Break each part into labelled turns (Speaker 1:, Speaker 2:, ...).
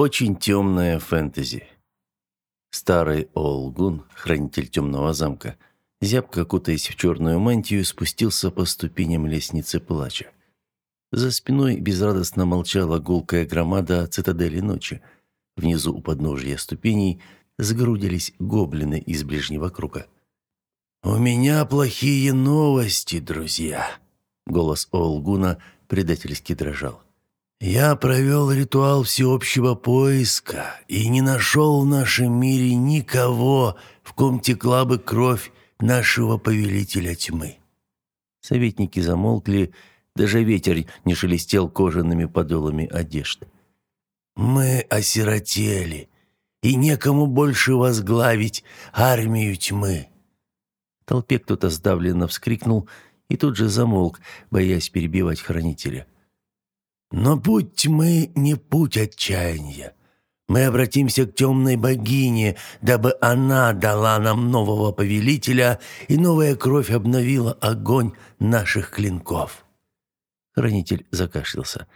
Speaker 1: Очень темная фэнтези. Старый Олгун, хранитель темного замка, зябко кутаясь в черную мантию, спустился по ступеням лестницы плача. За спиной безрадостно молчала гулкая громада цитадели ночи. Внизу у подножия ступеней сгрудились гоблины из ближнего круга. «У меня плохие новости, друзья!» Голос Олгуна предательски дрожал. «Я провел ритуал всеобщего поиска и не нашел в нашем мире никого, в ком текла бы кровь нашего повелителя тьмы». Советники замолкли, даже ветер не шелестел кожаными подолами одежд. «Мы осиротели, и некому больше возглавить армию тьмы толпе кто-то сдавленно вскрикнул и тут же замолк, боясь перебивать хранителя. «Но путь тьмы не путь отчаяния. Мы обратимся к темной богине, дабы она дала нам нового повелителя, и новая кровь обновила огонь наших клинков». Хранитель закашлялся.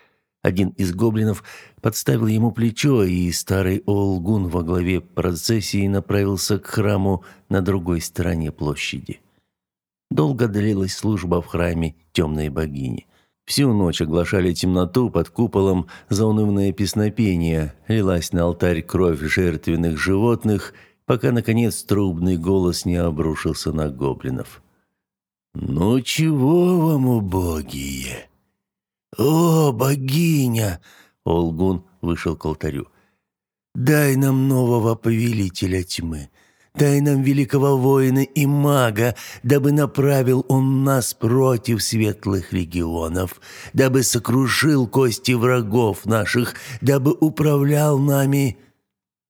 Speaker 1: Один из гоблинов подставил ему плечо, и старый Олгун во главе процессии направился к храму на другой стороне площади. Долго длилась служба в храме темной богини. Всю ночь оглашали темноту под куполом заунывное песнопение, лилась на алтарь кровь жертвенных животных, пока, наконец, трубный голос не обрушился на гоблинов. «Ну чего вам, убогие?» «О, богиня!» — Олгун вышел к алтарю. «Дай нам нового повелителя тьмы. Дай великого воина и мага, дабы направил он нас против светлых регионов, дабы сокрушил кости врагов наших, дабы управлял нами...»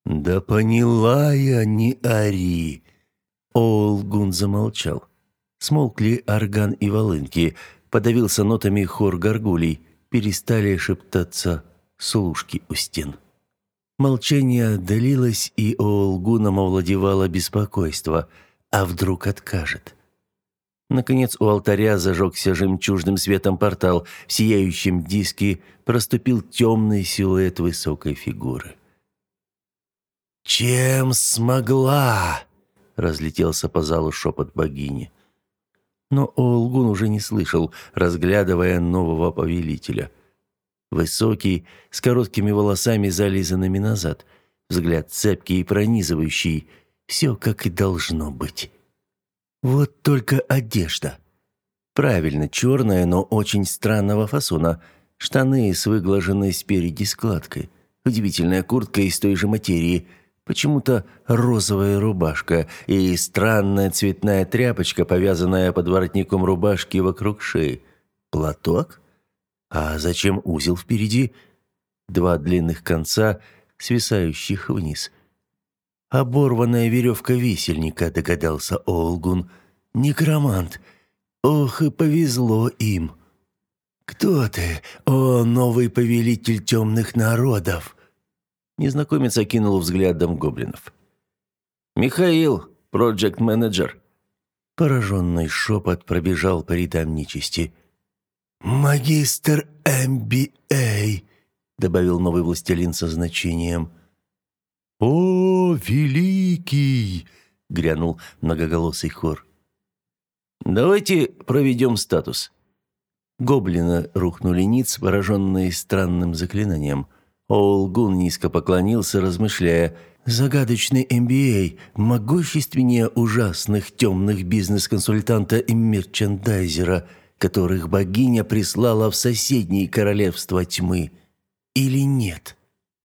Speaker 1: «Да поняла я, не ори!» Олгун замолчал. Смолкли орган и волынки — подавился нотами хор горгулей, перестали шептаться служки у стен. Молчание длилось, и Олгуном овладевало беспокойство. А вдруг откажет? Наконец у алтаря зажегся жемчужным светом портал. В сияющем диске проступил темный силуэт высокой фигуры. «Чем смогла?» — разлетелся по залу шепот богини. Но Олгун уже не слышал, разглядывая нового повелителя. Высокий, с короткими волосами, зализанными назад. Взгляд цепкий и пронизывающий. Все как и должно быть. Вот только одежда. Правильно, черная, но очень странного фасона. Штаны с выглаженной спереди складкой. Удивительная куртка из той же материи – Почему-то розовая рубашка и странная цветная тряпочка, повязанная под воротником рубашки вокруг шеи. Платок? А зачем узел впереди? Два длинных конца, свисающих вниз. Оборванная веревка висельника, догадался Олгун. Некромант. Ох, и повезло им. «Кто ты, о новый повелитель темных народов?» Незнакомец окинул взглядом гоблинов. «Михаил, проект-менеджер». Пораженный шепот пробежал по рядам нечисти. «Магистр MBA», — добавил новый властелин со значением. «О, великий!» — грянул многоголосый хор. «Давайте проведем статус». Гоблины рухнули ниц, пораженные странным заклинанием — Олгун низко поклонился, размышляя. «Загадочный MBA, могущественнее ужасных темных бизнес-консультанта и мерчендайзера, которых богиня прислала в соседние королевства тьмы. Или нет?»